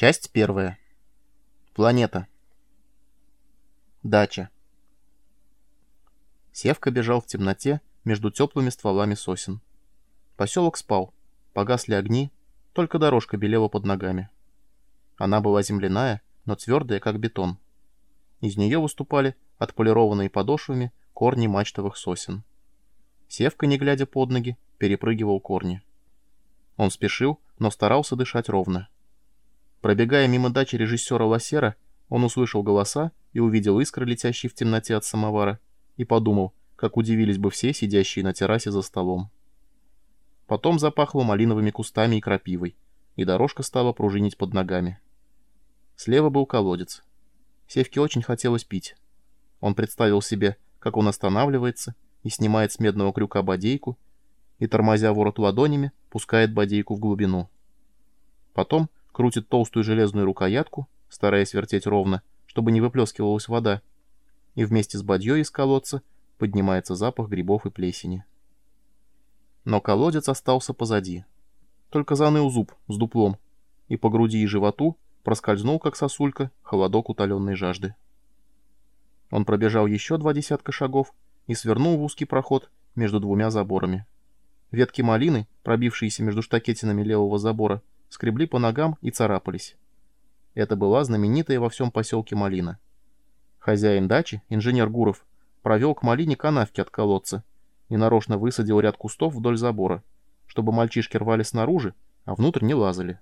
Часть первая. Планета. Дача. Севка бежал в темноте между теплыми стволами сосен. Поселок спал, погасли огни, только дорожка белела под ногами. Она была земляная, но твердая, как бетон. Из нее выступали отполированные подошвами корни мачтовых сосен. Севка, не глядя под ноги, перепрыгивал корни. Он спешил, но старался дышать ровно. Пробегая мимо дачи режиссера Лассера, он услышал голоса и увидел искры, летящие в темноте от самовара, и подумал, как удивились бы все, сидящие на террасе за столом. Потом запахло малиновыми кустами и крапивой, и дорожка стала пружинить под ногами. Слева был колодец. Севке очень хотелось пить. Он представил себе, как он останавливается и снимает с медного крюка бодейку, и, тормозя ворот ладонями, пускает бодейку в глубину. Потом крутит толстую железную рукоятку, стараясь вертеть ровно, чтобы не выплескивалась вода, и вместе с бадьей из колодца поднимается запах грибов и плесени. Но колодец остался позади. Только заныл зуб с дуплом, и по груди и животу проскользнул, как сосулька, холодок утоленной жажды. Он пробежал еще два десятка шагов и свернул в узкий проход между двумя заборами. Ветки малины, пробившиеся между штакетинами левого забора, скребли по ногам и царапались. Это была знаменитая во всем поселке малина. Хозяин дачи, инженер Гуров, провел к малине канавки от колодца и нарочно высадил ряд кустов вдоль забора, чтобы мальчишки рвали снаружи, а внутрь не лазали.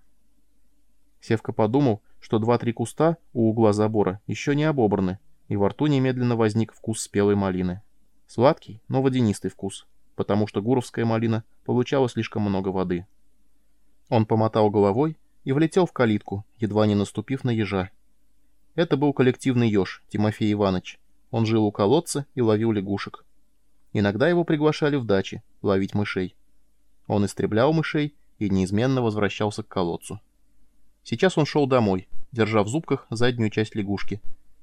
Севка подумал, что два-три куста у угла забора еще не обобраны, и во рту немедленно возник вкус спелой малины. Сладкий, но водянистый вкус, потому что гуровская малина получала слишком много воды. Он помотал головой и влетел в калитку, едва не наступив на ежа. Это был коллективный еж, Тимофей Иванович. Он жил у колодца и ловил лягушек. Иногда его приглашали в дачи ловить мышей. Он истреблял мышей и неизменно возвращался к колодцу. Сейчас он шел домой, держа в зубках заднюю часть лягушки.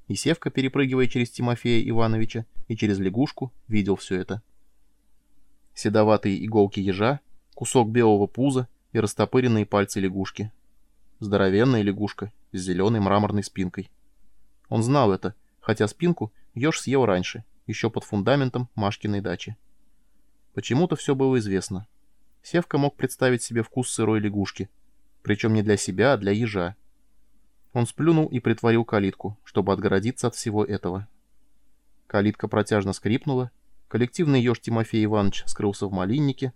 И Севка, перепрыгивая через Тимофея Ивановича и через лягушку, видел все это. Седоватые иголки ежа, кусок белого пуза, и растопыренные пальцы лягушки. Здоровенная лягушка с зеленой мраморной спинкой. Он знал это, хотя спинку еж съел раньше, еще под фундаментом Машкиной дачи. Почему-то все было известно. Севка мог представить себе вкус сырой лягушки, причем не для себя, а для ежа. Он сплюнул и притворил калитку, чтобы отгородиться от всего этого. Калитка протяжно скрипнула, коллективный еж Тимофей Иванович скрылся в малиннике,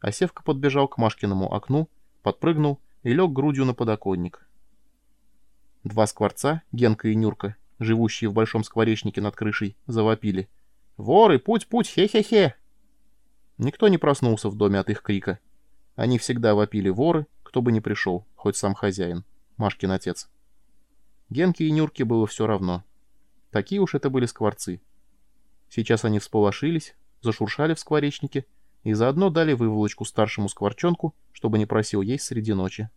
а Севка подбежал к Машкиному окну, подпрыгнул и лег грудью на подоконник. Два скворца, Генка и Нюрка, живущие в большом скворечнике над крышей, завопили. «Воры, путь, путь, хе-хе-хе!» Никто не проснулся в доме от их крика. Они всегда вопили воры, кто бы ни пришел, хоть сам хозяин, Машкин отец. Генке и Нюрке было все равно. Такие уж это были скворцы. Сейчас они всполошились, зашуршали в скворечнике, и заодно дали выволочку старшему скворчонку, чтобы не просил есть среди ночи.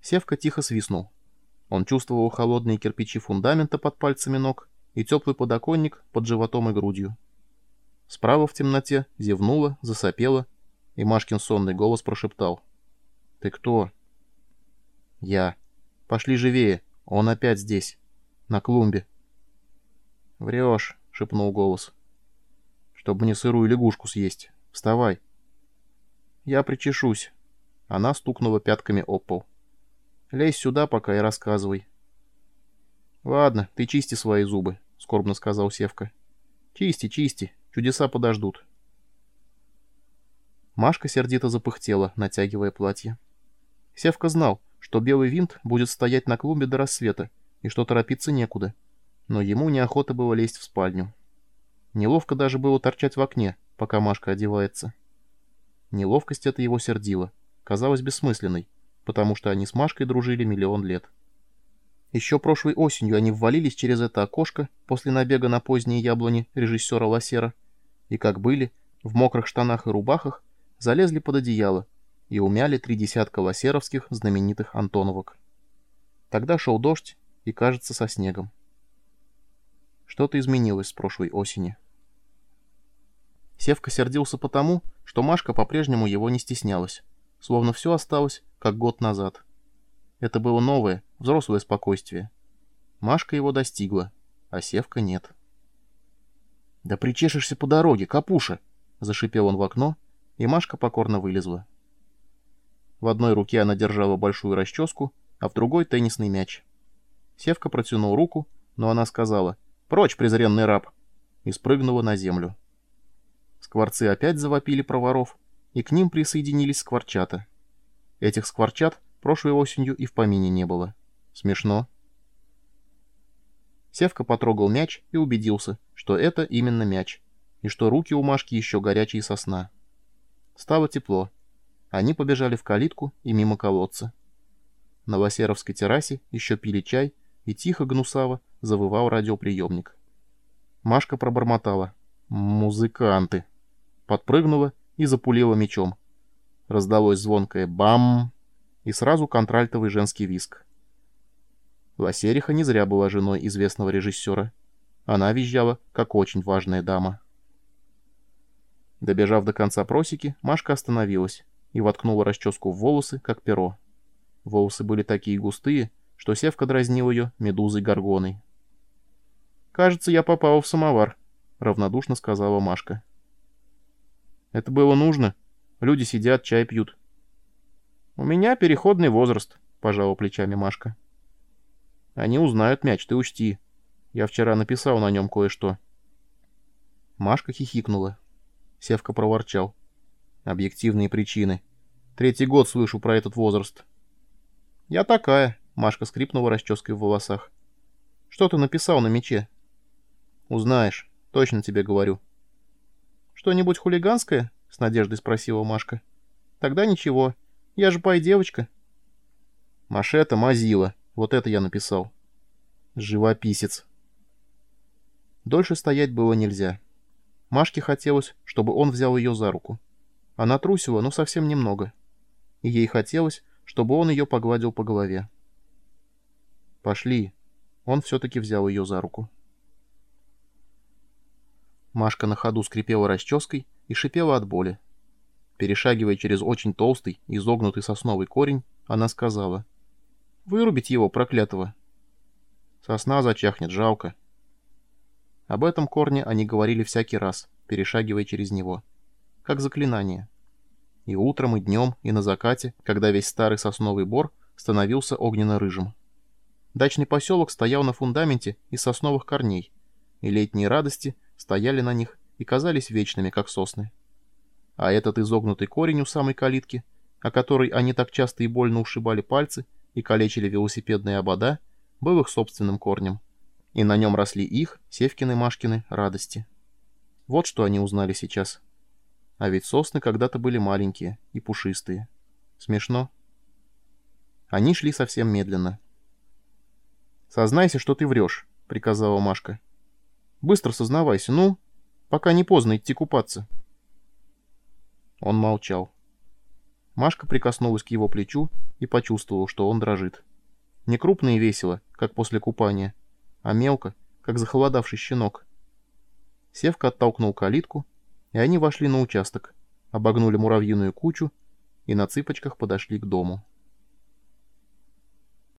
Севка тихо свистнул. Он чувствовал холодные кирпичи фундамента под пальцами ног и теплый подоконник под животом и грудью. Справа в темноте зевнула, засопела, и Машкин сонный голос прошептал. «Ты кто?» «Я. Пошли живее, он опять здесь, на клумбе». «Врешь», — шепнул голос чтобы мне сырую лягушку съесть. Вставай. Я причешусь. Она стукнула пятками об пол. Лезь сюда пока и рассказывай. Ладно, ты чисти свои зубы, скорбно сказал Севка. Чисти, чисти, чудеса подождут. Машка сердито запыхтела, натягивая платье. Севка знал, что белый винт будет стоять на клумбе до рассвета, и что торопиться некуда. Но ему неохота было лезть в спальню. Неловко даже было торчать в окне, пока Машка одевается. Неловкость это его сердила, казалась бессмысленной, потому что они с Машкой дружили миллион лет. Еще прошлой осенью они ввалились через это окошко после набега на поздние яблони режиссера Лассера, и как были, в мокрых штанах и рубахах, залезли под одеяло и умяли три десятка лассеровских знаменитых Антоновок. Тогда шел дождь и, кажется, со снегом. Что-то изменилось с прошлой осени. Севка сердился потому, что Машка по-прежнему его не стеснялась, словно все осталось, как год назад. Это было новое, взрослое спокойствие. Машка его достигла, а Севка нет. «Да причешешься по дороге, капуша!» — зашипел он в окно, и Машка покорно вылезла. В одной руке она держала большую расческу, а в другой — теннисный мяч. Севка протянул руку, но она сказала «Прочь, презренный раб!» и спрыгнула на землю. Скворцы опять завопили про воров, и к ним присоединились скворчата. Этих скворчат прошлой осенью и в помине не было. Смешно. Севка потрогал мяч и убедился, что это именно мяч, и что руки у Машки еще горячие со сна. Стало тепло. Они побежали в калитку и мимо колодца. На Лосеровской террасе еще пили чай, и тихо гнусаво завывал радиоприемник. Машка пробормотала. «Музыканты!» Подпрыгнула и запулила мечом. Раздалось звонкое «бам!» и сразу контральтовый женский виск. Лосериха не зря была женой известного режиссера. Она визжала, как очень важная дама. Добежав до конца просеки, Машка остановилась и воткнула расческу в волосы, как перо. Волосы были такие густые, что Севка дразнил ее медузой-горгоной. «Кажется, я попала в самовар», — равнодушно сказала Машка. «Это было нужно. Люди сидят, чай пьют». «У меня переходный возраст», — пожала плечами Машка. «Они узнают мяч, ты учти. Я вчера написал на нем кое-что». Машка хихикнула. Севка проворчал. «Объективные причины. Третий год слышу про этот возраст». «Я такая», — Машка скрипнула расческой в волосах. «Что ты написал на мече?» «Узнаешь. Точно тебе говорю». «Что-нибудь хулиганское?» — с надеждой спросила Машка. «Тогда ничего. Я же пай-девочка». «Машета мазила. Вот это я написал». «Живописец». Дольше стоять было нельзя. Машке хотелось, чтобы он взял ее за руку. Она трусила, но совсем немного. И ей хотелось, чтобы он ее погладил по голове. «Пошли». Он все-таки взял ее за руку. Машка на ходу скрипела расческой и шипела от боли. Перешагивая через очень толстый, изогнутый сосновый корень, она сказала. «Вырубить его, проклятого!» «Сосна зачахнет, жалко». Об этом корне они говорили всякий раз, перешагивая через него. Как заклинание. И утром, и днем, и на закате, когда весь старый сосновый бор становился огненно-рыжим. Дачный поселок стоял на фундаменте из сосновых корней, и летние радости стояли на них и казались вечными, как сосны а этот изогнутый корень у самой калитки, о которой они так часто и больно ушибали пальцы и калечили велосипедные обода, был их собственным корнем. И на нем росли их, Севкины Машкины, радости. Вот что они узнали сейчас. А ведь сосны когда-то были маленькие и пушистые. Смешно. Они шли совсем медленно. «Сознайся, что ты врешь», — приказала Машка. «Быстро сознавайся, ну, пока не поздно идти купаться». Он молчал. Машка прикоснулась к его плечу и почувствовала, что он дрожит. Не крупно и весело, как после купания, а мелко, как захолодавший щенок. Севка оттолкнул калитку, и они вошли на участок, обогнули муравьиную кучу и на цыпочках подошли к дому.